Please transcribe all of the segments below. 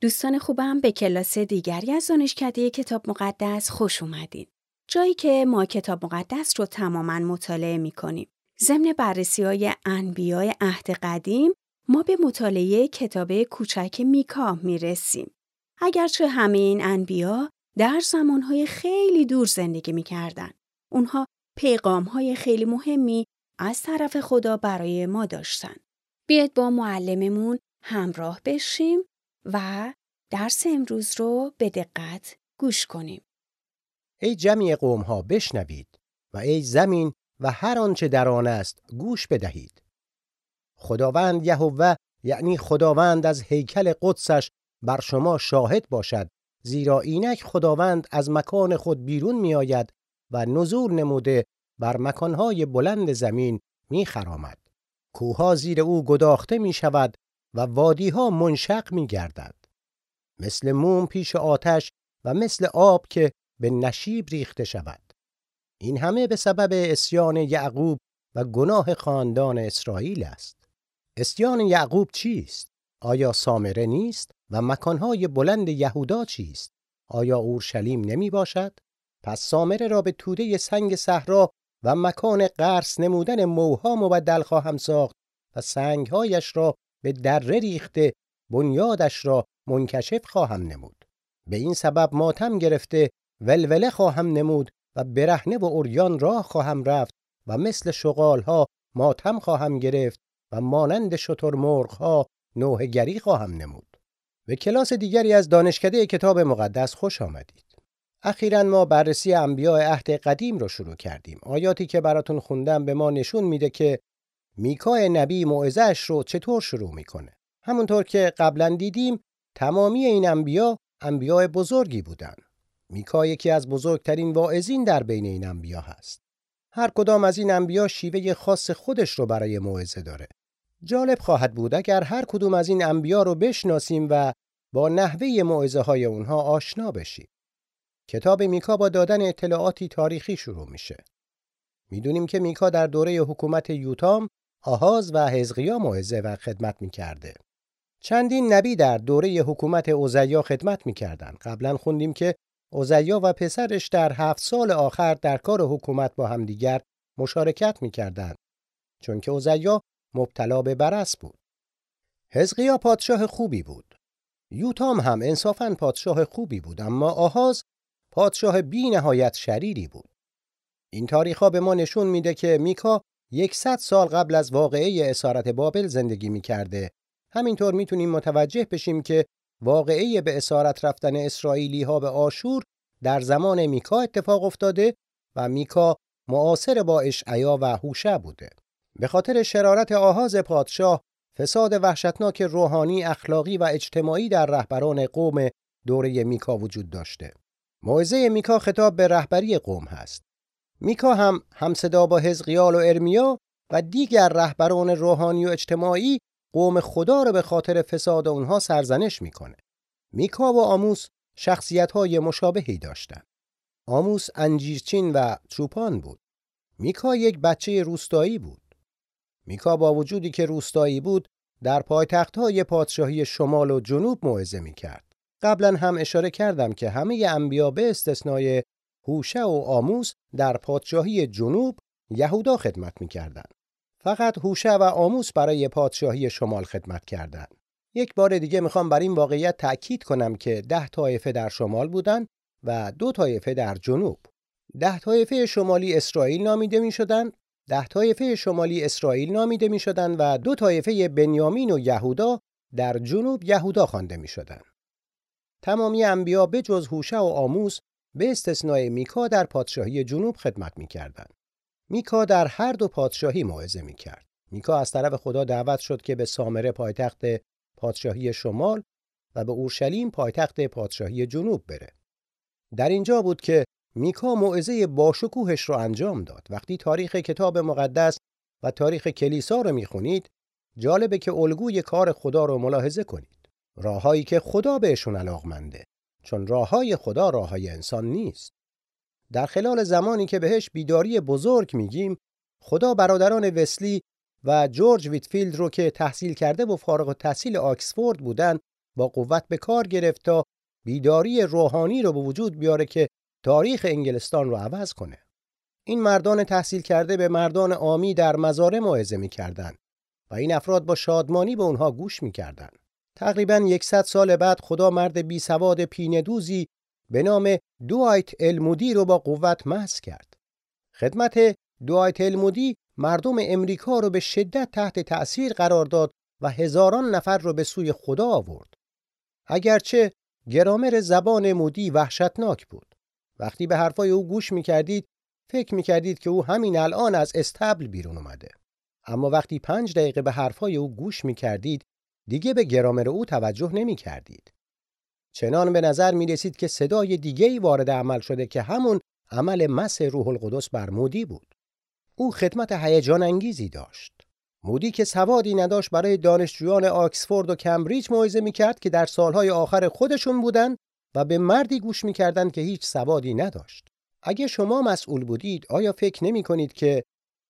دوستان خوبم به کلاس دیگری از دانشکده کتاب مقدس خوش اومدین. جایی که ما کتاب مقدس رو تماما مطالعه می کنیم. ضمن بررسی های انبیای عهد قدیم ما به مطالعه کتاب کوچک میکا می رسیم. اگرچه همه این انبیا در زمانهای خیلی دور زندگی می کردن. اونها پیغام های خیلی مهمی از طرف خدا برای ما داشتن. بیاید با معلممون همراه بشیم و درس امروز رو به دقت گوش کنیم. ای جمعی قوم ها بشنوید و ای زمین و هر آنچه در آن است گوش بدهید. خداوند یهوه یعنی خداوند از هیکل قدسش بر شما شاهد باشد زیرا اینک خداوند از مکان خود بیرون می آید و نزول نموده بر مکانهای بلند زمین می خرامد. کوها زیر او گداخته می شود و وادیها منشق می گردد. مثل موم پیش آتش و مثل آب که به نشیب ریخته شود. این همه به سبب اسیان یعقوب و گناه خاندان اسرائیل است. اسیان یعقوب چیست؟ آیا سامره نیست و مکانهای بلند یهودا چیست؟ آیا اورشلیم نمی باشد؟ پس سامره را به توده سنگ صحرا و مکان قرص نمودن موها مبدل خواهم ساخت و سنگهایش را به دره ریخته بنیادش را منکشف خواهم نمود. به این سبب ماتم گرفته ولوله خواهم نمود و برهنه و اوریان راه خواهم رفت و مثل شغالها ماتم خواهم گرفت و مانند ها نوهگری خواهم نمود. به کلاس دیگری از دانشکده کتاب مقدس خوش آمدید. اخیرا ما بررسی انبیاء عهد قدیم رو شروع کردیم. آیاتی که براتون خوندم به ما نشون میده که میکای نبی موعظه‌اش رو چطور شروع می‌کنه؟ همونطور که قبلا دیدیم تمامی این انبیا انبیاء بزرگی بودند میکا یکی از بزرگترین واعظین در بین این انبیا هست. هر کدام از این انبیا شیوه خاص خودش رو برای موعظه داره. جالب خواهد بود اگر هر کدوم از این انبیا رو بشناسیم و با نحوه موعظه های اونها آشنا بشیم. کتاب میکا با دادن اطلاعاتی تاریخی شروع میشه. می‌دونیم که میکا در دوره حکومت یوتام آهاز و حزقیا موعظه و خدمت می‌کرده. چندین نبی در دوره حکومت اوزیا خدمت می‌کردند. قبلا خوندیم که اوزیا و پسرش در هفت سال آخر در کار حکومت با همدیگر مشارکت می‌کردند چون که اوزیا مبتلا به برس بود. حزقیا پادشاه خوبی بود. یوتام هم انصافا پادشاه خوبی بود اما آهاز پادشاه بی نهایت شریری بود. این تاریخ به ما نشون میده که میکا یکصد سال قبل از واقعه اسارت بابل زندگی می‌کرده همینطور می‌تونیم متوجه بشیم که واقعه به اسارت رفتن اسرائیلی ها به آشور در زمان میکا اتفاق افتاده و میکا معاصر با اشعیا و هوشه بوده. به خاطر شرارت آهاز پادشاه فساد وحشتناک روحانی، اخلاقی و اجتماعی در رهبران قوم دوره میکا وجود داشته. موعظه میکا خطاب به رهبری قوم هست. میکا هم همصدا با حزقیال و ارمیا و دیگر رهبران روحانی و اجتماعی قوم خدا را به خاطر فساد اونها سرزنش می‌کنه. میکا و آموس شخصیت های مشابهی داشتند. آموس انجیرچین و چوپان بود. میکا یک بچه روستایی بود. میکا با وجودی که روستایی بود در پایتخت های پادشاهی شمال و جنوب موعظه می‌کرد. قبلا هم اشاره کردم که همه انبیا به استثنای هوشه و آموس در پادشاهی جنوب یهودا خدمت می‌کردند. فقط هوشه و آموس برای پادشاهی شمال خدمت کردند. یک بار دیگه می‌خوام بر این واقعیت تأکید کنم که ده طایفه در شمال بودند و دو طایفه در جنوب. ده طایفه شمالی اسرائیل نامیده می شدن، ده طایفه شمالی اسرائیل نامیده می شدن و دو طایفه بنیامین و یهودا در جنوب یهودا خوانده می شدن. تمامی انبیا به جز هوشه و آموس به استثنای میکا در پادشاهی جنوب خدمت می میکا در هر دو پادشاهی موعظه می‌کرد. میکا از طرف خدا دعوت شد که به سامره پایتخت پادشاهی شمال و به اورشلیم پایتخت پادشاهی جنوب بره. در اینجا بود که میکا موعظه باشکوهش رو انجام داد. وقتی تاریخ کتاب مقدس و تاریخ کلیسا رو می‌خونید جالبه که الگوی کار خدا رو ملاحظه کنید. راههایی که خدا بهشون علاقمنده. چون راههای خدا راههای انسان نیست. در خلال زمانی که بهش بیداری بزرگ میگیم خدا برادران وسلی و جورج ویتفیلد رو که تحصیل کرده و فارغ التحصیل آکسفورد بودن با قوت به کار گرفت تا بیداری روحانی رو به وجود بیاره که تاریخ انگلستان رو عوض کنه. این مردان تحصیل کرده به مردان آمی در مزاره موعظه می‌کردند و این افراد با شادمانی به اونها گوش می‌کردند. تقریبا 100 سال بعد خدا مرد بی سواد پیندوزی به نام دوایت المودی رو با قوت محض کرد. خدمت دوایت المودی مردم امریکا رو به شدت تحت تأثیر قرار داد و هزاران نفر رو به سوی خدا آورد. اگرچه گرامر زبان مودی وحشتناک بود. وقتی به حرفای او گوش می‌کردید فکر می‌کردید که او همین الان از استبل بیرون اومده. اما وقتی پنج دقیقه به حرفای او گوش می‌کردید دیگه به گرامر او توجه نمی کردید. چنان به نظر می رسید که صدای دیگه وارد عمل شده که همون عمل مس روح القدس بر مودی بود. او خدمت هیجان انگیزی داشت. مودی که سوادی نداشت برای دانشجویان آکسفورد و کمبریج موعظه می‌کرد که در سالهای آخر خودشون بودند و به مردی گوش می‌کردند که هیچ سوادی نداشت. اگه شما مسئول بودید آیا فکر نمی کنید که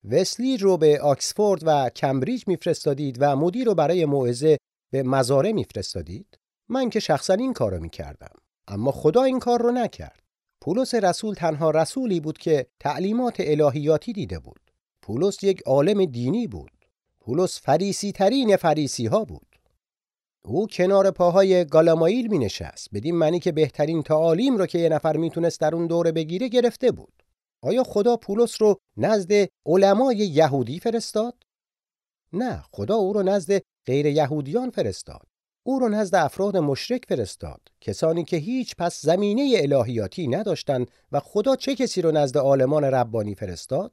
وسلی رو به آکسفورد و کمبریج میفرستادید و مودی رو برای موعظه به مزاره میفرستادید؟ من که شخصا این کارو می‌کردم اما خدا این کار رو نکرد. پولس رسول تنها رسولی بود که تعلیمات الهیاتی دیده بود. پولس یک عالم دینی بود. پولس فریسی ترین فریسی ها بود. او کنار پاهای گالامایل می نشست بدین معنی که بهترین تعالیم رو که یه نفر می‌تونست در اون دوره بگیره گرفته بود. آیا خدا پولس رو نزد علمای یهودی فرستاد؟ نه خدا او رو نزد غیر یهودیان فرستاد. او رو نزد افراد مشرک فرستاد. کسانی که هیچ پس زمینه الهیاتی نداشتند و خدا چه کسی رو نزد عالمان ربانی فرستاد؟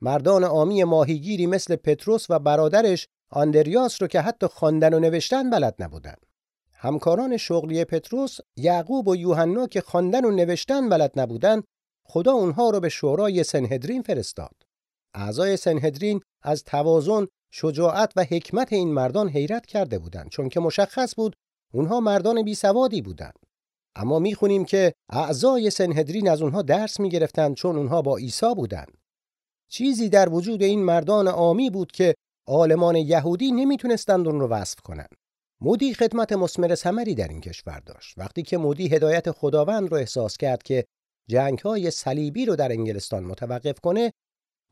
مردان آمی ماهیگیری مثل پتروس و برادرش آندریاس رو که حتی خواندن و نوشتن بلد نبودند. همکاران شغلی پتروس یعقوب و یوحنا که خواندن و نوشتن بلد نبودند خدا اونها رو به شورای سنهدرین فرستاد. اعضای سنهدرین از توازن شجاعت و حکمت این مردان حیرت کرده بودند. چون که مشخص بود اونها مردان بی سوادی بودند. اما می‌خونیم که اعضای سنهدرین از اونها درس می‌گرفتند چون اونها با عیسی بودند. چیزی در وجود این مردان عامی بود که عالمان یهودی نمی‌تونستند اون رو وصف کنند. مودی خدمت مسمر ثمری در این کشور داشت. وقتی که مودی هدایت خداوند رو احساس کرد که جنگ های صلیبی رو در انگلستان متوقف کنه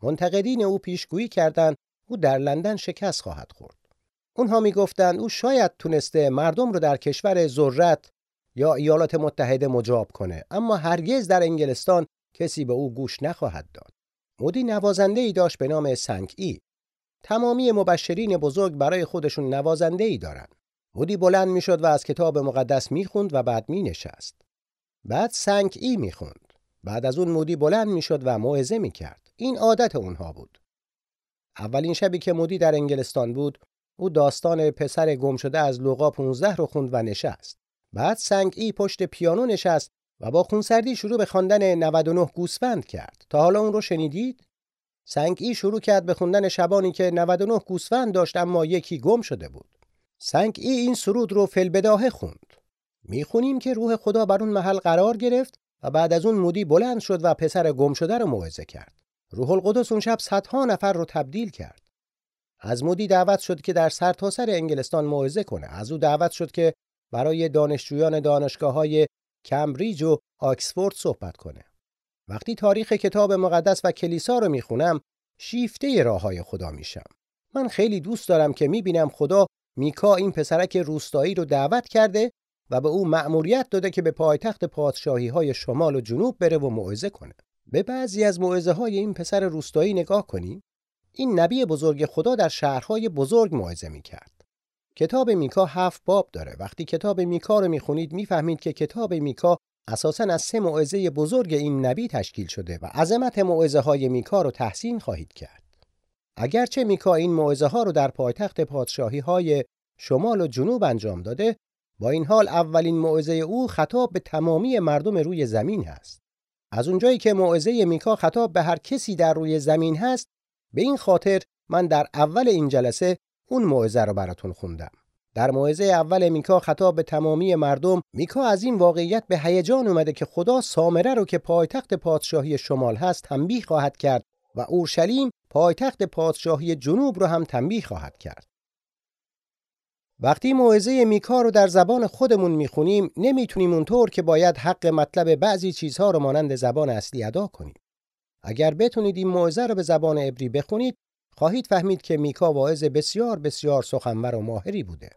منتقدین او پیشگویی کردند او در لندن شکست خواهد خورد. اونها می‌گفتند او شاید تونسته مردم رو در کشور ذرت یا ایالات متحده مجاب کنه اما هرگز در انگلستان کسی به او گوش نخواهد داد. مودی نوازنده ای داشت به نام سنگ ای. تمامی مبشرین بزرگ برای خودشون نوازنده ای دارن. مودی بلند می‌شد و از کتاب مقدس می‌خوند و بعد مینشست. بعد سنگ ای می‌خوند. بعد از اون مودی بلند می‌شد و موعظه می‌کرد. این عادت اونها بود. اولین شبی که مودی در انگلستان بود او داستان پسر گم شده از لوقا 15 رو خوند و نشست. بعد سنگ ای پشت پیانو نشست و با خونسردی شروع به خواندن 99 گوسفند کرد. تا حالا اون رو شنیدید؟ سنگ ای شروع کرد به خوندن شبانی که 99 گوسفند داشت اما یکی گم شده بود. سنگ ای این سرود رو فلبداهه خوند. می‌خونیم که روح خدا بر اون محل قرار گرفت و بعد از اون مودی بلند شد و پسر گم شده رو موعظه کرد. روح القدس اون شب صدها نفر رو تبدیل کرد. از مودی دعوت شد که در سرتاسر سر انگلستان موعظه کنه. از او دعوت شد که برای دانشجویان دانشگاه های کمبریج و آکسفورد صحبت کنه. وقتی تاریخ کتاب مقدس و کلیسا رو می‌خونم شیفته راه های خدا میشم. من خیلی دوست دارم که می‌بینم خدا میکا این پسرک روستایی رو دعوت کرده و به او مأموریت داده که به پایتخت پادشاهی های شمال و جنوب بره و موعظه کنه. به بعضی از موعظه های این پسر روستایی نگاه کنیم این نبی بزرگ خدا در شهرهای بزرگ موعظه می کرد. کتاب میکا هفت باب داره. وقتی کتاب میکا رو می‌خونید می‌فهمید که کتاب میکا اساسا از سه موعظه بزرگ این نبی تشکیل شده و عظمت موعظه های میکا رو تحسین خواهید کرد. اگرچه میکا این موعظه ها رو در پایتخت پادشاهی های شمال و جنوب انجام داده با این حال اولین موعظه او خطاب به تمامی مردم روی زمین هست. از اونجایی که موعظه میکا خطاب به هر کسی در روی زمین هست به این خاطر من در اول این جلسه اون موعظه رو براتون خوندم. در موعظه اول میکا خطاب به تمامی مردم میکا از این واقعیت به هیجان اومده که خدا سامره رو که پایتخت پادشاهی شمال هست تنبیه خواهد کرد و اورشلیم پایتخت پادشاهی جنوب رو هم تنبیه خواهد کرد. وقتی موعظه میکا رو در زبان خودمون می‌خونیم نمی‌تونیم اونطور که باید حق مطلب بعضی چیزها رو مانند زبان اصلی ادا کنیم. اگر بتونید این موعظه رو به زبان عبری بخونید خواهید فهمید که میکا واعظ بسیار بسیار سخنور و ماهری بوده.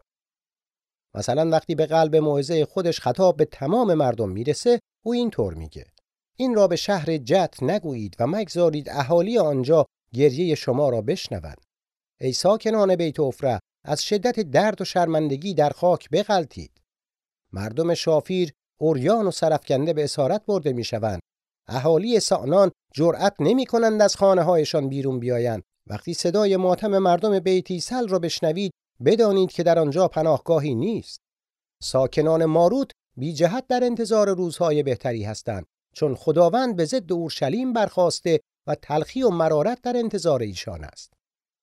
مثلا وقتی به قلب موعظه خودش خطاب به تمام مردم می‌رسه او اینطور میگه این را به شهر جت نگویید و مگذارید اهالی آنجا گریه شما را بشنوند ای ساکنان بیت افره از شدت درد و شرمندگی در خاک بغلتید مردم شافیر اوریان و سرفکنده به اسارت برده می‌شوند. اهالی سانان جرأت نمی کنند از خانه هایشان بیرون بیایند. وقتی صدای ماتم مردم بیتیسل را بشنوید بدانید که در آنجا پناهگاهی نیست. ساکنان ماروت بی جهت در انتظار روزهای بهتری هستند چون خداوند به ضد اورشلیم برخواسته و تلخی و مرارت در انتظار ایشان است.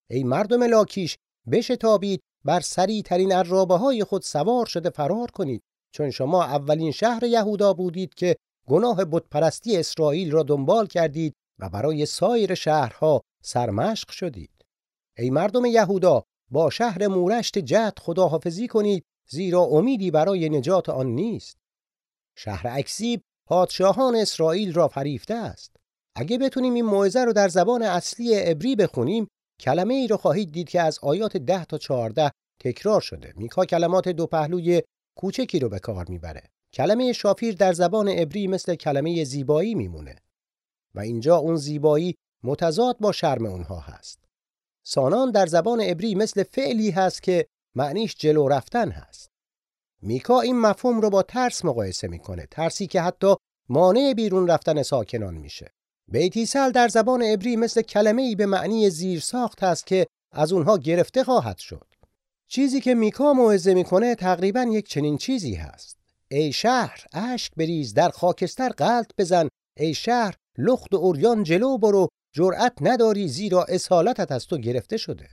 ای مردم لاکیش بشتابید بر سری ترین عرابه های خود سوار شده فرار کنید. چون شما اولین شهر یهودا بودید که گناه بتپرستی اسرائیل را دنبال کردید و برای سایر شهرها سرمشق شدید. ای مردم یهودا با شهر مورشت جد خداحافظی کنید زیرا امیدی برای نجات آن نیست. شهر اکسیب پادشاهان اسرائیل را فریفته است. اگه بتونیم این موعظه رو در زبان اصلی عبری بخونیم کلمه ای رو خواهید دید که از آیات 10 تا 14 تکرار شده میکا کلمات دو پهلوی کوچکی رو به کار می‌بره کلمه شافیر در زبان عبری مثل کلمه زیبایی میمونه و اینجا اون زیبایی متضاد با شرم اونها هست سانان در زبان عبری مثل فعلی هست که معنیش جلو رفتن هست. میکا این مفهوم رو با ترس مقایسه می‌کنه. ترسی که حتی مانع بیرون رفتن ساکنان میشه. بیتیسل در زبان عبری مثل کلمه ای به معنی زیر ساخت هست که از اونها گرفته خواهد شد. چیزی که میکا موعظه می‌کنه تقریبا یک چنین چیزی هست. ای شهر اشک بریز در خاکستر قلط بزن ای شهر لخت و اوریان جلو برو جرأت نداری زیرا اصالتت از تو گرفته شده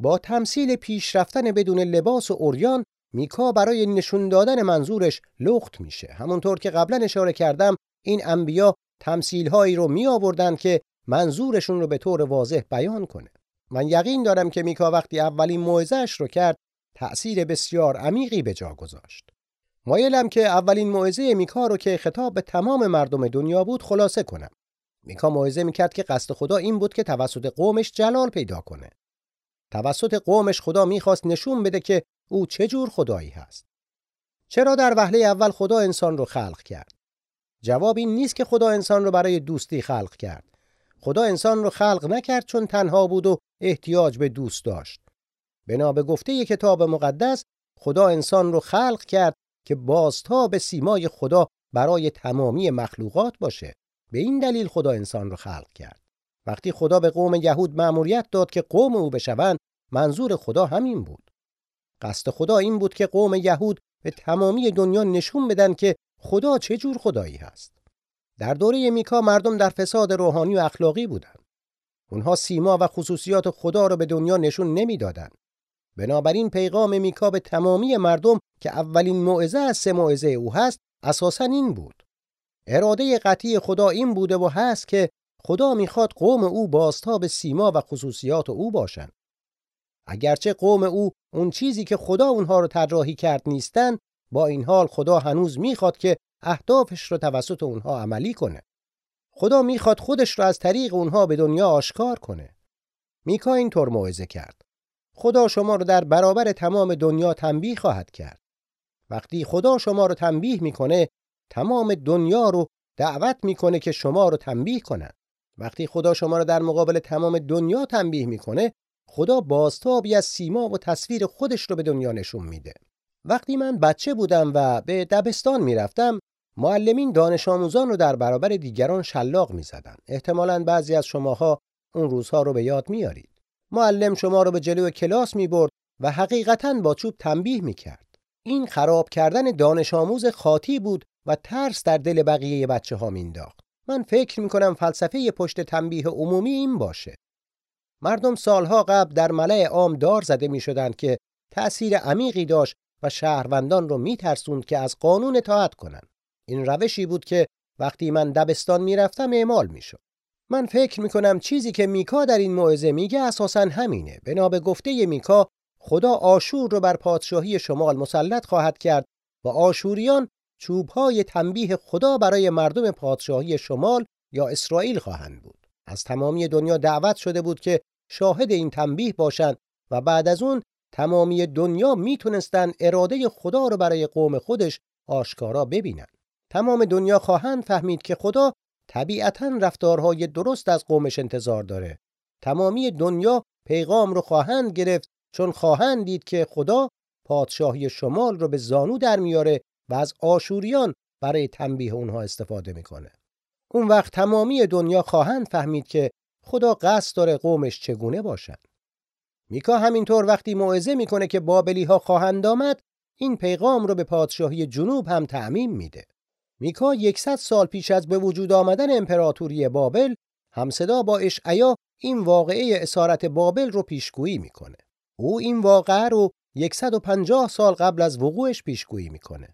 با تمثیل پیش رفتن بدون لباس و اوریان میکا برای نشون دادن منظورش لخت میشه همونطور که قبلا اشاره کردم این انبیا تمثیل هایی رو می آوردن که منظورشون رو به طور واضح بیان کنه من یقین دارم که میکا وقتی اولین موعظه‌اش رو کرد تأثیر بسیار عمیقی به جا گذاشت مایلم که اولین موعظه میکا رو که خطاب به تمام مردم دنیا بود خلاصه کنم میکا موعظه می‌کرد که قصد خدا این بود که توسط قومش جلال پیدا کنه. توسط قومش خدا می‌خواست نشون بده که او چه جور خدایی هست. چرا در وهله اول خدا انسان رو خلق کرد؟ جواب این نیست که خدا انسان رو برای دوستی خلق کرد. خدا انسان رو خلق نکرد چون تنها بود و احتیاج به دوست داشت. بنا به گفته کتاب مقدس خدا انسان رو خلق کرد که بازتا به سیمای خدا برای تمامی مخلوقات باشه. به این دلیل خدا انسان را خلق کرد. وقتی خدا به قوم یهود مأموریت داد که قوم او بشوند، منظور خدا همین بود. قصد خدا این بود که قوم یهود به تمامی دنیا نشون بدن که خدا چه جور خدایی هست. در دوره میکا مردم در فساد روحانی و اخلاقی بودند. اونها سیما و خصوصیات خدا را به دنیا نشون نمی‌دادند. بنابراین پیغام میکا به تمامی مردم که اولین موعظه از سه موعظه او هست اساسا این بود اراده قطعی خدا این بوده و هست که خدا می‌خواد قوم او بازتاب سیما و خصوصیات او باشند. اگرچه قوم او اون چیزی که خدا اونها رو طراحی کرد نیستن با این حال خدا هنوز می‌خواد که اهدافش رو توسط اونها عملی کنه. خدا می‌خواد خودش رو از طریق اونها به دنیا آشکار کنه. میکا اینطور موعظه کرد. خدا شما رو در برابر تمام دنیا تنبیه خواهد کرد. وقتی خدا شما رو تنبیه می‌کنه تمام دنیا رو دعوت می‌کنه که شما رو تنبیه کنن وقتی خدا شما رو در مقابل تمام دنیا تنبیه می‌کنه خدا بازتابی از سیما و تصویر خودش رو به دنیا نشون میده وقتی من بچه بودم و به دبستان می‌رفتم معلمین دانش آموزان رو در برابر دیگران شلاق می‌زدن احتمالاً بعضی از شماها اون روزها رو به یاد میارید معلم شما رو به جلو کلاس می‌برد و حقیقتا با چوب تنبیه می‌کرد این خراب کردن دانش آموز خاطی بود و ترس در دل بقیه بچه ها مینداخت. من فکر می کنم فلسفه پشت تنبیه عمومی این باشه. مردم سالها قبل در ملع عام دار زده می شدند که تأثیر عمیقی داشت و شهروندان رو می ترسوند که از قانون اطاعت کنند. این روشی بود که وقتی من دبستان می رفتم اعمال می شد. من فکر می کنم چیزی که میکا در این موعظه میگه اساسا همینه. بنا به گفته میکا خدا آشور رو بر پادشاهی شمال مسلط خواهد کرد و آشوریان چوبهای تنبیه خدا برای مردم پادشاهی شمال یا اسرائیل خواهند بود. از تمامی دنیا دعوت شده بود که شاهد این تنبیه باشند و بعد از اون تمامی دنیا می‌تونستن اراده خدا رو برای قوم خودش آشکارا ببینن. تمام دنیا خواهند فهمید که خدا طبیعتا رفتارهای درست از قومش انتظار داره. تمامی دنیا پیغام رو خواهند گرفت چون خواهند دید که خدا پادشاهی شمال رو به زانو در میاره و از آشوریان برای تنبیه اونها استفاده می‌کنه. اون وقت تمامی دنیا خواهند فهمید که خدا قصد داره قومش چگونه باشن. میکا همینطور وقتی موعظه می‌کنه که بابلی ها خواهند آمد این پیغام رو به پادشاهی جنوب هم تعمیم میده. میکا یکصد سال پیش از به وجود آمدن امپراتوری بابل همصدا با اشعیا این واقعه اسارت بابل رو پیشگویی می‌کنه. او این واقعه رو 150 سال قبل از وقوعش پیشگویی می‌کنه.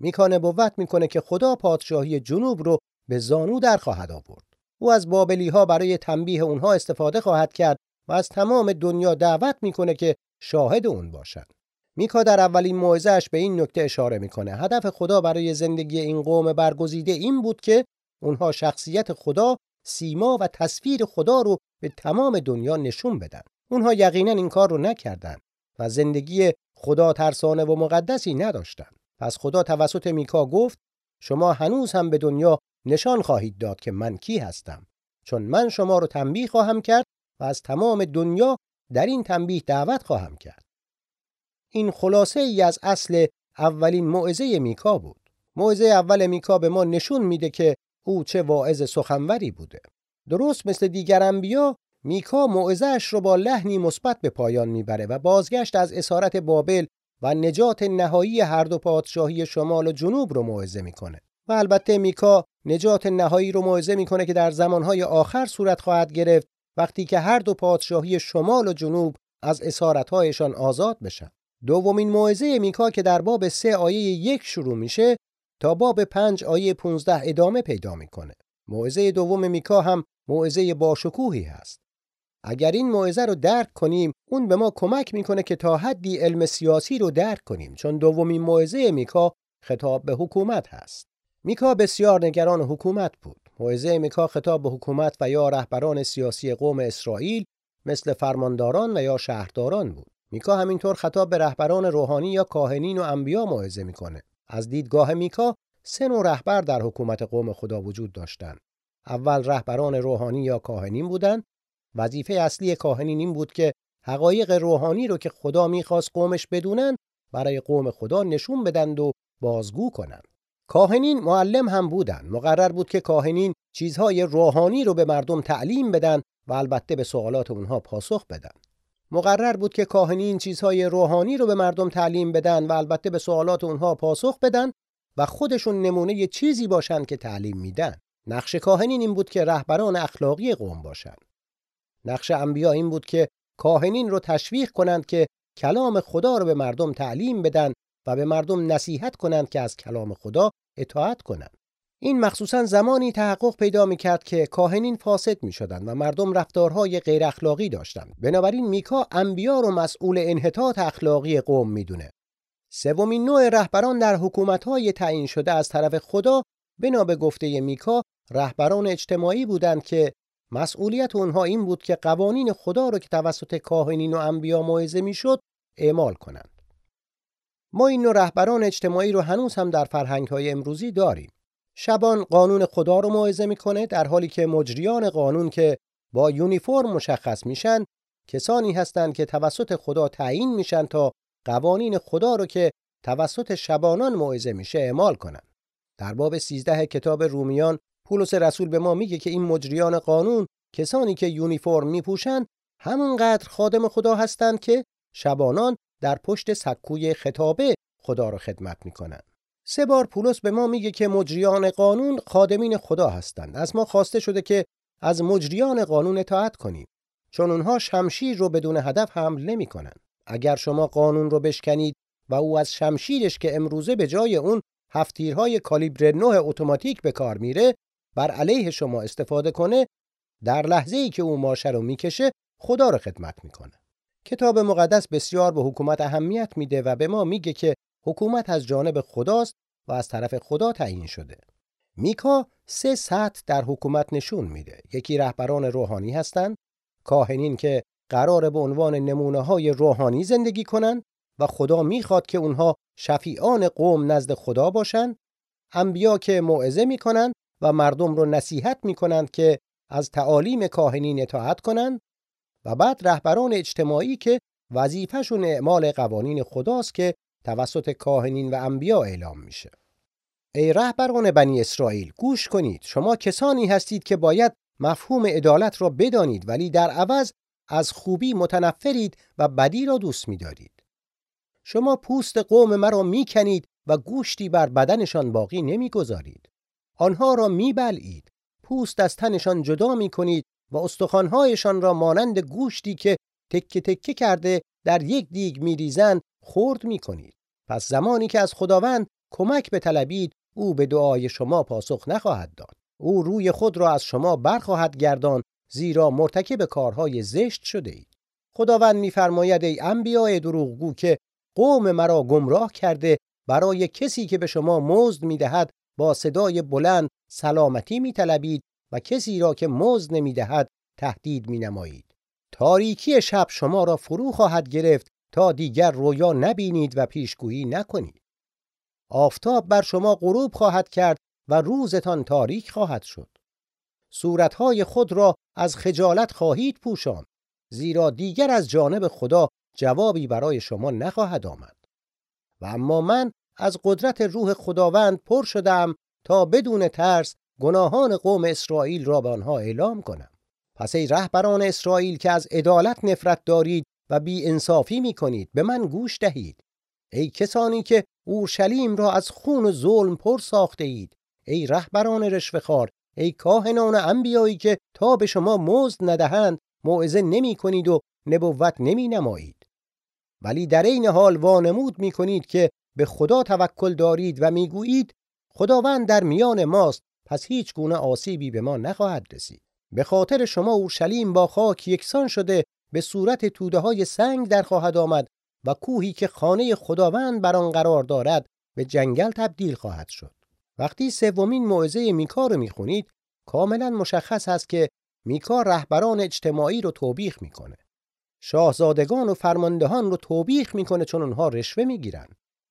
میکا نبوت می‌کنه که خدا پادشاهی جنوب رو به زانو در خواهد آورد. او از بابلی ها برای تنبیه اونها استفاده خواهد کرد و از تمام دنیا دعوت می‌کنه که شاهد اون باشند. میکا در اولین موعظه‌اش به این نکته اشاره می‌کنه. هدف خدا برای زندگی این قوم برگزیده این بود که اونها شخصیت خدا، سیما و تصویر خدا رو به تمام دنیا نشون بدن. اونها یقینا این کار رو نکردند و زندگی خدا ترسانه و مقدسی نداشتند. پس خدا توسط میکا گفت شما هنوز هم به دنیا نشان خواهید داد که من کی هستم چون من شما رو تنبیه خواهم کرد و از تمام دنیا در این تنبیه دعوت خواهم کرد. این خلاصه ای از اصل اولین موعظه میکا بود. موعظه اول میکا به ما نشون میده که او چه واعظ سخنوری بوده. درست مثل دیگر انبیا میکا موعظه‌اش رو با لحنی مثبت به پایان می‌بره و بازگشت از اسارت بابل و نجات نهایی هر دو پادشاهی شمال و جنوب رو موعظه می‌کنه. و البته میکا نجات نهایی رو موعظه می‌کنه که در زمانهای آخر صورت خواهد گرفت وقتی که هر دو پادشاهی شمال و جنوب از اسارتهایشان آزاد بشن. دومین موعظه میکا که در باب سه آیه یک شروع میشه تا باب پنج آیه 15 ادامه پیدا می‌کنه. موعظه دوم میکا هم موعظه باشکوهی هست. اگر این موعظه رو درک کنیم اون به ما کمک می‌کنه که تا حدی علم سیاسی رو درک کنیم چون دومین موعظه میکا خطاب به حکومت هست. میکا بسیار نگران حکومت بود. موعظه میکا خطاب به حکومت و یا رهبران سیاسی قوم اسرائیل مثل فرمانداران و یا شهرداران بود. میکا همینطور خطاب به رهبران روحانی یا کاهنین و انبیا موعظه می‌کنه. از دیدگاه میکا سه نوع رهبر در حکومت قوم خدا وجود داشتند اول رهبران روحانی یا کاهنین بودند وظیفه اصلی کاهنین این بود که حقایق روحانی رو که خدا می‌خواست قومش بدونن برای قوم خدا نشون بدند و بازگو کنند. کاهنین معلم هم بودند. مقرر بود که کاهنین چیزهای روحانی رو به مردم تعلیم بدن و البته به سوالات اونها پاسخ بدن. مقرر بود که کاهنین چیزهای روحانی رو به مردم تعلیم بدن و البته به سوالات اونها پاسخ بدن و خودشون نمونه چیزی باشند که تعلیم میدن. نقش کاهنین این بود که رهبران اخلاقی قوم باشند. نقش انبیا این بود که کاهنین رو تشویق کنند که کلام خدا رو به مردم تعلیم بدن و به مردم نصیحت کنند که از کلام خدا اطاعت کنند. این مخصوصا زمانی تحقق پیدا می کرد که کاهنین فاسد می شدند و مردم رفتارهای غیر اخلاقی داشتند. بنابراین میکا انبیا رو مسئول انحطاط اخلاقی قوم می‌دونه. سومین نوع رهبران در حکومت‌های تعیین شده از طرف خدا بنا به گفته میکا رهبران اجتماعی بودند که مسئولیت اونها این بود که قوانین خدا رو که توسط کاهنین و انبیا موعظه می‌شد اعمال کنند. ما این نوع رهبران اجتماعی رو هنوز هم در فرهنگ های امروزی داریم. شبان قانون خدا رو موعظه می‌کنه در حالی که مجریان قانون که با یونیفرم مشخص میشن کسانی هستند که توسط خدا تعیین میشن تا قوانین خدا رو که توسط شبانان موعظه میشه اعمال کنند. در باب 13 کتاب رومیان پولس رسول به ما میگه که این مجریان قانون کسانی که یونیفرم میپوشند همونقدر خادم خدا هستند که شبانان در پشت سکوی خطابه خدا را خدمت می‌کنند. سه بار پولس به ما میگه که مجریان قانون خادمین خدا هستند. از ما خواسته شده که از مجریان قانون اطاعت کنیم چون اونها شمشیر رو بدون هدف حمل نمی‌کنند. اگر شما قانون رو بشکنید و او از شمشیرش که امروزه به جای اون هفتیرهای کالیبر 9 اتوماتیک به کار میره بر علیه شما استفاده کنه در لحظه ای که او ماشه رو می‌کشه خدا رو خدمت می‌کنه کتاب مقدس بسیار به حکومت اهمیت میده و به ما میگه که حکومت از جانب خداست و از طرف خدا تعیین شده. میکا سه سطح در حکومت نشون میده. یکی رهبران روحانی هستند، کاهنین که قرار به عنوان نمونه های روحانی زندگی کنند و خدا می‌خواد که اونها شفیعان قوم نزد خدا باشند، انبیا که موعظه می‌کنند و مردم رو نصیحت می‌کنند که از تعالیم کاهنین اطاعت کنند و بعد رهبران اجتماعی که وظیفهشون اعمال قوانین خداست که توسط کاهنین و انبیا اعلام میشه. ای رهبران بنی اسرائیل گوش کنید شما کسانی هستید که باید مفهوم عدالت را بدانید ولی در عوض از خوبی متنفرید و بدی را دوست می‌دارید. شما پوست قوم مرا می‌کنید و گوشتی بر بدنشان باقی نمی‌گذارید. آنها را میبلعید. پوست از تنشان جدا می‌کنید و استخوانهایشان را مانند گوشتی که تکه تکه کرده در یک دیگ میریزند خرد می‌کنید. پس زمانی که از خداوند کمک طلبید او به دعای شما پاسخ نخواهد داد. او روی خود را از شما برخواهد گردان زیرا مرتکب کارهای زشت شده اید. خداوند میفرماید ای انبیاء دروغگو که قوم مرا گمراه کرده برای کسی که به شما مزد می‌دهد با صدای بلند سلامتی میطلبید و کسی را که مزد نمی‌دهد تهدید مینمایید. تاریکی شب شما را فرو خواهد گرفت تا دیگر رویا نبینید و پیشگویی نکنید. آفتاب بر شما غروب خواهد کرد و روزتان تاریک خواهد شد. صورتهای خود را از خجالت خواهید پوشان زیرا دیگر از جانب خدا جوابی برای شما نخواهد آمد. و اما من از قدرت روح خداوند پر شدم تا بدون ترس گناهان قوم اسرائیل را به آنها اعلام کنم. پس ای رهبران اسرائیل که از عدالت نفرت دارید و بی انصافی می کنید به من گوش دهید. ای کسانی که اورشلیم را از خون و ظلم پر ساخته اید. ای رهبران رشوهخوار ای کاهنان انبیایی که تا به شما مزد ندهند موعظه نمی کنید و نبوت نمی نمایید ولی در این حال وانمود می کنید که به خدا توکل دارید و می‌گویید خداوند در میان ماست پس هیچ گونه آسیبی به ما نخواهد رسید. به خاطر شما اورشلیم با خاک یکسان شده به صورت توده های سنگ در خواهد آمد و کوهی که خانه خداوند بر آن قرار دارد به جنگل تبدیل خواهد شد. وقتی سومین موعظه میکا رو می‌خونید کاملا مشخص است که میکا رهبران اجتماعی رو توبیخ می‌کنه. شاهزادگان و فرماندهان رو توبیخ می‌کنه چون اونها رشوه می‌گیرن.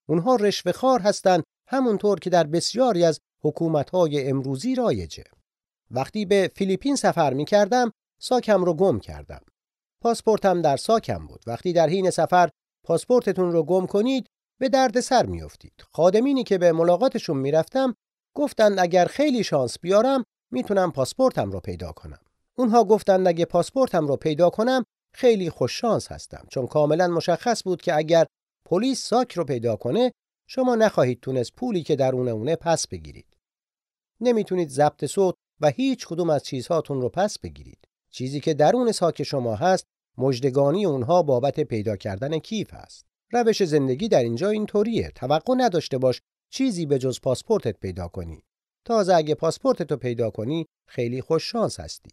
اونها رشوه خار هستند همونطور که در بسیاری از حکومت‌های امروزی رایجه. وقتی به فیلیپین سفر می‌کردم ساکم رو گم کردم. پاسپورتم در ساکم بود. وقتی در حین سفر پاسپورتتون رو گم کنید به درد سر میافتید. خادمینی که به ملاقاتشون می‌رفتم گفتند اگر خیلی شانس بیارم می‌تونم پاسپورتم رو پیدا کنم. اونها گفتند اگه پاسپورتم رو پیدا کنم خیلی خوش شانس هستم. چون کاملا مشخص بود که اگر پلیس ساک رو پیدا کنه شما نخواهید تونست پولی که در اونه پس بگیرید. نمی‌تونید ضبط صوت و هیچ کدوم از چیزهاتون رو پس بگیرید. چیزی که درون ساک شما هست مجدگانی اونها بابت پیدا کردن کیف هست. روش زندگی در اینجا اینطوریه. توقع نداشته باش چیزی به جز پاسپورتت پیدا کنی. تازه اگه پاسپورتتو پیدا کنی خیلی خوش شانس هستی.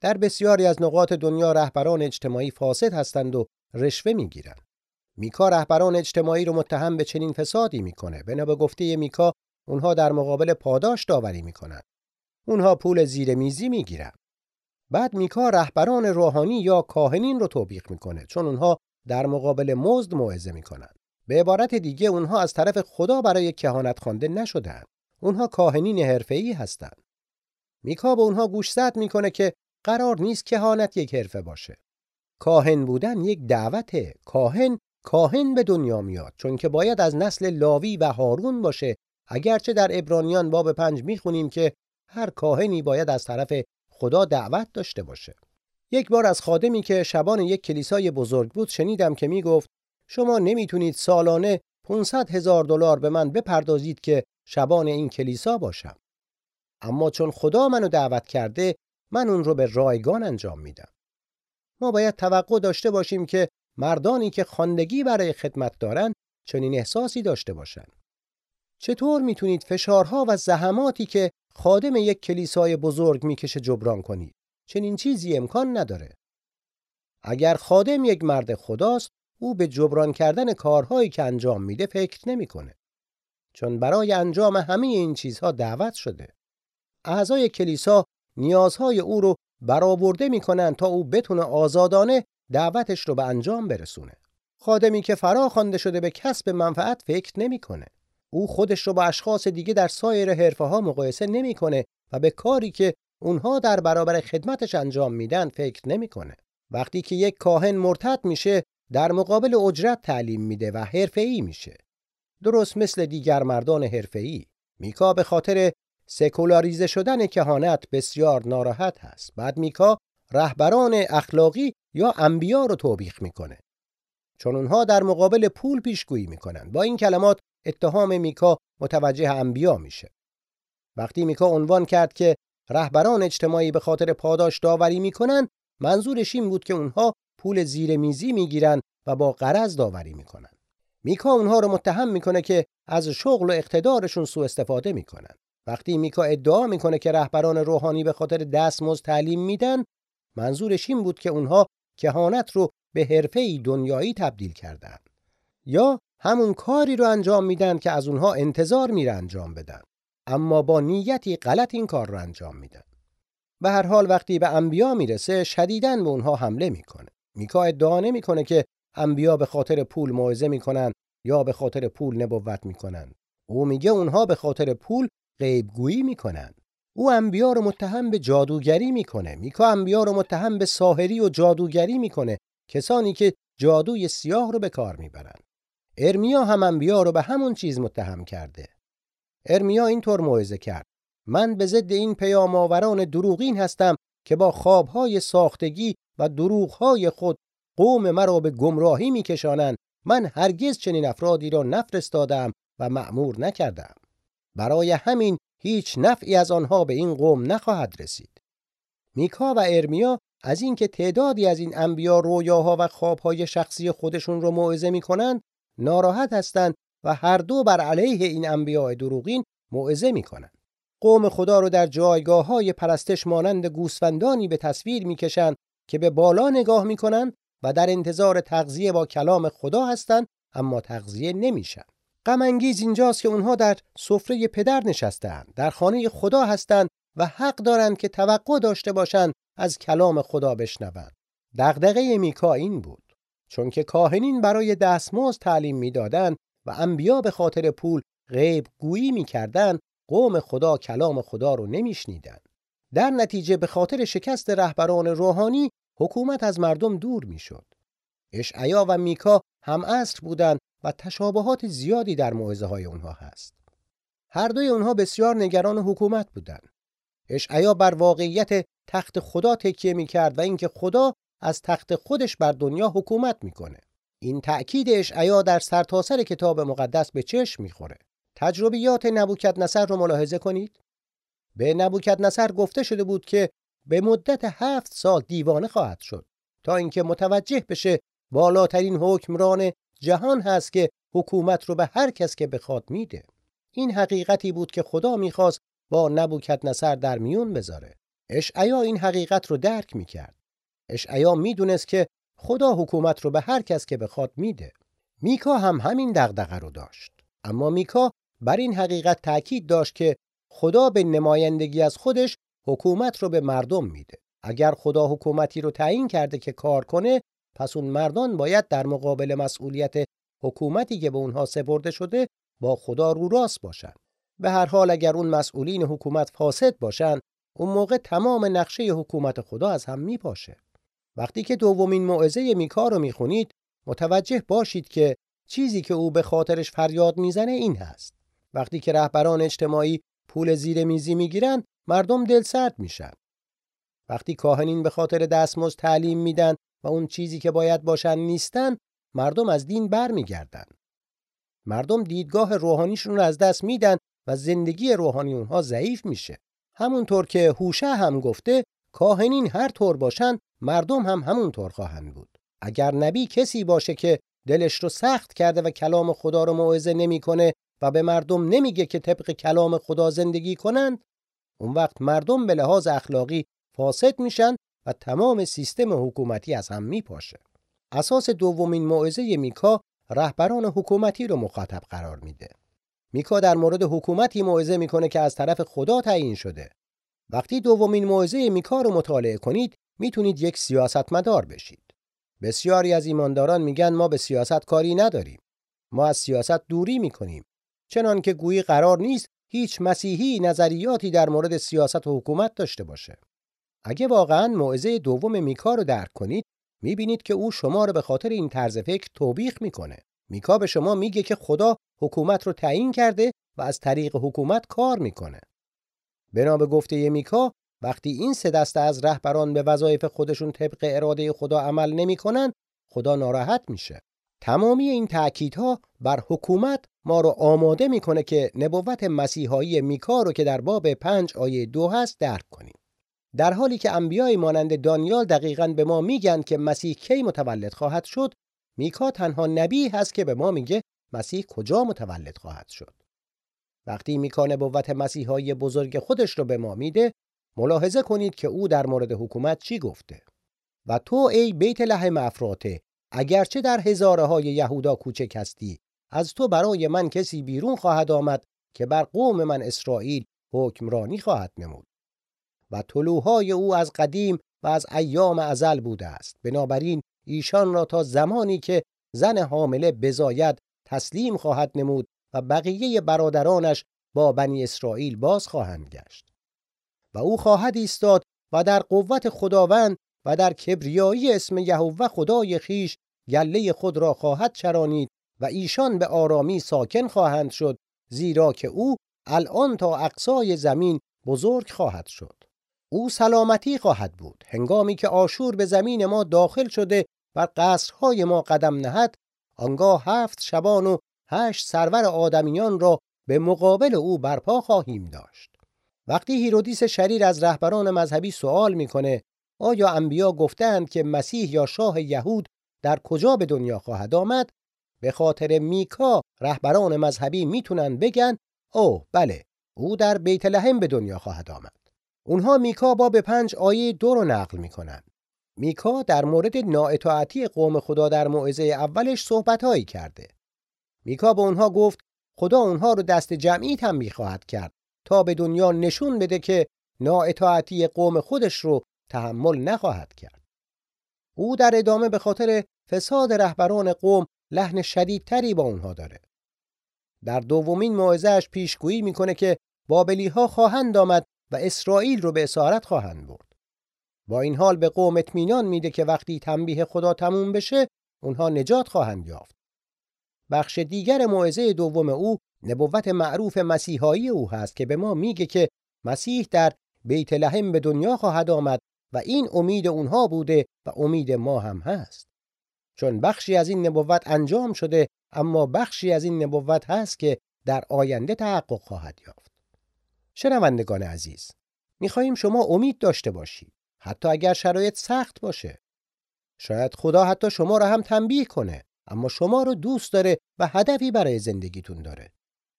در بسیاری از نقاط دنیا رهبران اجتماعی فاسد هستند و رشوه می‌گیرند میکا رهبران اجتماعی رو متهم به چنین فسادی می‌کنه. بنا به گفته میکا اونها در مقابل پاداش داوری می‌کنن. اونها پول زیر میزی می‌گیرن. بعد میکا رهبران روحانی یا کاهنین رو توبیخ می‌کنه چون اونها در مقابل مزد موعظه می‌کنن. به عبارت دیگه اونها از طرف خدا برای کهانت خوانده نشدن. اونها کاهنین حرفه‌ای هستند میکا به اونها گوشزد می‌کنه که قرار نیست کهانت یک حرفه باشه. کاهن بودن یک دعوته کاهن کاهن به دنیا میاد چون که باید از نسل لاوی و هارون باشه اگرچه در ابرانیان باب پنج می‌خونیم که هر کاهنی باید از طرف خدا دعوت داشته باشه. یک بار از خادمی که شبان یک کلیسای بزرگ بود شنیدم که می‌گفت شما نمی‌تونید سالانه 500 هزار دلار به من بپردازید که شبان این کلیسا باشم. اما چون خدا منو دعوت کرده من اون رو به رایگان انجام میدم. ما باید توقع داشته باشیم که مردانی که خواندگی برای خدمت دارند چنین احساسی داشته باشند چطور می‌تونید فشارها و زحماتی که خادم یک کلیسای بزرگ می‌کشه جبران کنید؟ چنین چیزی امکان نداره. اگر خادم یک مرد خداست او به جبران کردن کارهایی که انجام میده فکر نمی‌کنه. چون برای انجام همه این چیزها دعوت شده. اعضای کلیسا نیازهای او رو برآورده می‌کنن تا او بتونه آزادانه دعوتش رو به انجام برسونه. خادمی که فرا خوانده شده به کسب منفعت فکر نمی‌کنه. او خودش رو با اشخاص دیگه در سایر حرفه ها مقایسه نمی‌کنه و به کاری که اونها در برابر خدمتش انجام میدن فکر نمی‌کنه. وقتی که یک کاهن مرتد میشه در مقابل اجرت تعلیم میده و حرفه‌ای میشه. درست مثل دیگر مردان حرفه‌ای میکا به خاطر سکولاریزه شدن کهانت بسیار ناراحت هست. بعد میکا رهبران اخلاقی یا انبیا رو توبیخ می‌کنه. چون اونها در مقابل پول پیشگویی می‌کنن با این کلمات اتهام میکا متوجه انبیا میشه. وقتی میکا عنوان کرد که رهبران اجتماعی به خاطر پاداش داوری می‌کنن منظورش این بود که اونها پول زیر میزی می‌گیرن و با قرض داوری می‌کنن میکا اونها رو متهم می‌کنه که از شغل و اقتدارشون سوء استفاده می‌کنن وقتی میکا ادعا می‌کنه که رهبران روحانی به خاطر دستمزد تعلیم میدن منظورش این بود که اونها کهانت رو به حرفه دنیایی تبدیل کردن یا همون کاری رو انجام میدن که از اونها انتظار میره انجام بدن. اما با نیتی غلط این کار رو انجام میدن. به هر حال وقتی به انبیا می‌رسه شدیداً به اونها حمله می‌کنه. میکا ادعا نمی‌کنه که انبیا به خاطر پول موعظه می‌کنن یا به خاطر پول نبوت می‌کنن. او میگه اونها به خاطر پول غیبگویی می‌کنن. او انبیا رو متهم به جادوگری می‌کنه. میکا انبیا رو متهم به ساحری و جادوگری می‌کنه. کسانی که جادوی سیاه رو به کار می‌برن ارمیا هم انبیا رو به همون چیز متهم کرده. ارمیا اینطور موعظه کرد. من به ضد این پیام آوران دروغین هستم که با خوابهای ساختگی و دروغهای خود قوم مرا به گمراهی میکشانند. من هرگز چنین افرادی را نفرستادم و مأمور نکردم برای همین هیچ نفعی از آنها به این قوم نخواهد رسید. میکا و ارمیا از اینکه تعدادی از این انبیا رویاها و خوابهای شخصی خودشون رو موعظه می‌کنند ناراحت هستند و هر دو بر علیه این انبیاء دروغین موعظه می‌کنند. قوم خدا رو در جایگاه های پرستش مانند گوسفندانی به تصویر می‌کشند که به بالا نگاه می‌کنند و در انتظار تغذیه با کلام خدا هستند اما تغذیه نمیشن. غم انگیز اینجاست که اونها در سفره پدر نشستند در خانه خدا هستند و حق دارند که توقع داشته باشند از کلام خدا بشنوند. دغدغه میکا این بود. چون که کاهنین برای دستمزد تعلیم می‌دادند و انبیا به خاطر پول غیب گویی می‌کردند قوم خدا کلام خدا رو نمیشنیدند. در نتیجه به خاطر شکست رهبران روحانی حکومت از مردم دور می‌شد. اشعیا و میکا هم اصر بودند و تشابهات زیادی در موعظه های اونها هست. هر دوی اونها بسیار نگران حکومت بودند. اشعیا بر واقعیت تخت خدا تکیه می‌کرد و اینکه خدا از تخت خودش بر دنیا حکومت می‌کنه. این تأکید اشعیا در سرتاسر کتاب مقدس به چشم می‌خوره. تجربیات نبوکدنصر رو ملاحظه کنید. به نبوکدنصر گفته شده بود که به مدت هفت سال دیوانه خواهد شد تا اینکه متوجه بشه بالاترین حکمران جهان هست که حکومت رو به هر کس که بخواد میده. این حقیقتی بود که خدا می‌خواست با نبوکدنصر در میون بذاره. اشعیا این حقیقت رو درک می‌کرد. اشعیا می‌دونست که خدا حکومت رو به هر کس که بخواد میده. میکا هم همین دغدغه رو داشت. اما میکا بر این حقیقت تاکید داشت که خدا به نمایندگی از خودش حکومت رو به مردم میده. اگر خدا حکومتی رو تعیین کرده که کار کنه پس اون مردان باید در مقابل مسئولیت حکومتی که به اونها سپرده شده با خدا رو راست باشن. به هر حال اگر اون مسئولین حکومت فاسد باشن اون موقع تمام نقشه حکومت خدا از هم میپاشه. وقتی که دومین موعظه میکا رو می‌خونید متوجه باشید که چیزی که او به خاطرش فریاد می‌زنه این هست. وقتی که رهبران اجتماعی پول زیر میزی می‌گیرن مردم دل سرد میشن. وقتی کاهنین به خاطر دستمزد تعلیم میدن و اون چیزی که باید باشن نیستن مردم از دین برمیگردن. مردم دیدگاه روحانیشون رو از دست میدن و زندگی روحانی اونها ضعیف میشه همونطور که هوشه هم گفته کاهنین هر طور باشن مردم هم همون طور خواهند بود اگر نبی کسی باشه که دلش رو سخت کرده و کلام خدا رو موعظه نمی‌کنه و به مردم نمیگه که طبق کلام خدا زندگی کنند اون وقت مردم به لحاظ اخلاقی فاسد میشن و تمام سیستم حکومتی از هم میپاشه. اساس دومین موعظه میکا رهبران حکومتی رو مخاطب قرار میده. میکا در مورد حکومتی موعظه می‌کنه که از طرف خدا تعیین شده. وقتی دومین موعظه میکا رو مطالعه کنید می‌تونید یک سیاستمدار بشید. بسیاری از ایمانداران میگن ما به سیاست کاری نداریم. ما از سیاست دوری می‌کنیم. چنان که گویی قرار نیست هیچ مسیحی نظریاتی در مورد سیاست و حکومت داشته باشه. اگه واقعا موعظه دوم میکا رو درک کنید می‌بینید که او شما رو به خاطر این طرز فکر توبیخ می‌کنه. میکا به شما میگه که خدا حکومت رو تعیین کرده و از طریق حکومت کار می‌کنه. بنا به گفته میکا وقتی این سه دسته از رهبران به وظایف خودشون طبق اراده خدا عمل نمی‌کنن خدا ناراحت میشه. تمامی این تأکیدها بر حکومت ما رو آماده می‌کنه که نبوت مسیحایی میکا رو که در باب پنج آیه دو هست درک کنیم. در حالی که انبیای مانند دانیال دقیقا به ما میگن که مسیح کی متولد خواهد شد میکا تنها نبی هست که به ما میگه مسیح کجا متولد خواهد شد؟ وقتی میکا نبوت مسیحایی بزرگ خودش رو به ما میده ملاحظه کنید که او در مورد حکومت چی گفته. و تو ای بیت لحم افراته اگرچه در هزاره های یهودا کوچک هستی از تو برای من کسی بیرون خواهد آمد که بر قوم من اسرائیل حکمرانی خواهد نمود. و طلوهای او از قدیم و از ایام ازل بوده است. بنابراین ایشان را تا زمانی که زن حامله بزاید تسلیم خواهد نمود و بقیه برادرانش با بنی اسرائیل باز خواهند گشت. و او خواهد ایستاد و در قوت خداوند و در کبریایی اسم یهوه خدای خیش گله خود را خواهد چرانید و ایشان به آرامی ساکن خواهند شد زیرا که او الان تا اقصای زمین بزرگ خواهد شد. او سلامتی خواهد بود. هنگامی که آشور به زمین ما داخل شده بر قصرهای ما قدم نهد آنگاه هفت شبان و هشت سرور آدمیان را به مقابل او برپا خواهیم داشت. وقتی هیرودیس شریر از رهبران مذهبی سوال می‌کنه آیا انبیا گفتند که مسیح یا شاه یهود در کجا به دنیا خواهد آمد؟ به خاطر میکا رهبران مذهبی می‌تونن بگن اوه بله او در بیت لحم به دنیا خواهد آمد. اونها میکا با به پنج آیه دو رو نقل می‌کنن. میکا در مورد نااطاعتی قوم خدا در موعظه اولش صحبتهایی کرده. میکا به اونها گفت خدا اونها رو دست جمعی تنبیه خواهد کرد تا به دنیا نشون بده که نااطاعتی قوم خودش رو تحمل نخواهد کرد. او در ادامه به خاطر فساد رهبران قوم لحن شدیدتری با اونها داره. در دومین موعظه‌اش پیشگویی می‌کنه که بابلی ها خواهند آمد و اسرائیل رو به اسارت خواهند برد. با این حال به قوم اطمینان میده که وقتی تنبیه خدا تموم بشه اونها نجات خواهند یافت. بخش دیگر موعظه دوم او نبوت معروف مسیحایی او هست که به ما میگه که مسیح در بیت لحم به دنیا خواهد آمد و این امید اونها بوده و امید ما هم هست. چون بخشی از این نبوت انجام شده اما بخشی از این نبوت هست که در آینده تحقق خواهد یافت. شنوندگان عزیز می‌خواهیم شما امید داشته باشید. حتی اگر شرایط سخت باشه. شاید خدا حتی شما را هم تنبیه کنه اما شما رو دوست داره و هدفی برای زندگیتون داره.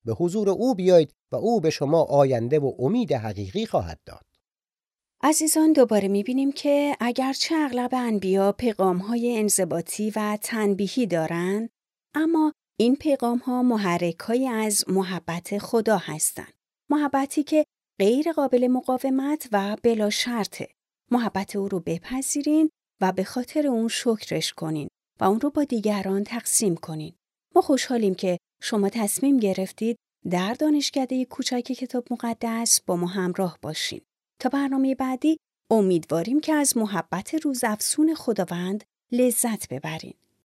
به حضور او بیایید و او به شما آینده و امید حقیقی خواهد داد. عزیزان دوباره می‌بینیم که اگرچه اغلب انبیا پیغام های انضباطی و تنبیهی دارند اما این پیغام ها از محبت خدا هستند محبتی که غیر قابل مقاومت و بلا شرطه. محبت او رو بپذیرین و به خاطر اون شکرش کنین و اون رو با دیگران تقسیم کنین. ما خوشحالیم که شما تصمیم گرفتید در دانشکده کوچک کتاب مقدس با ما همراه باشین. تا برنامه بعدی امیدواریم که از محبت روزافسون خداوند لذت ببرین.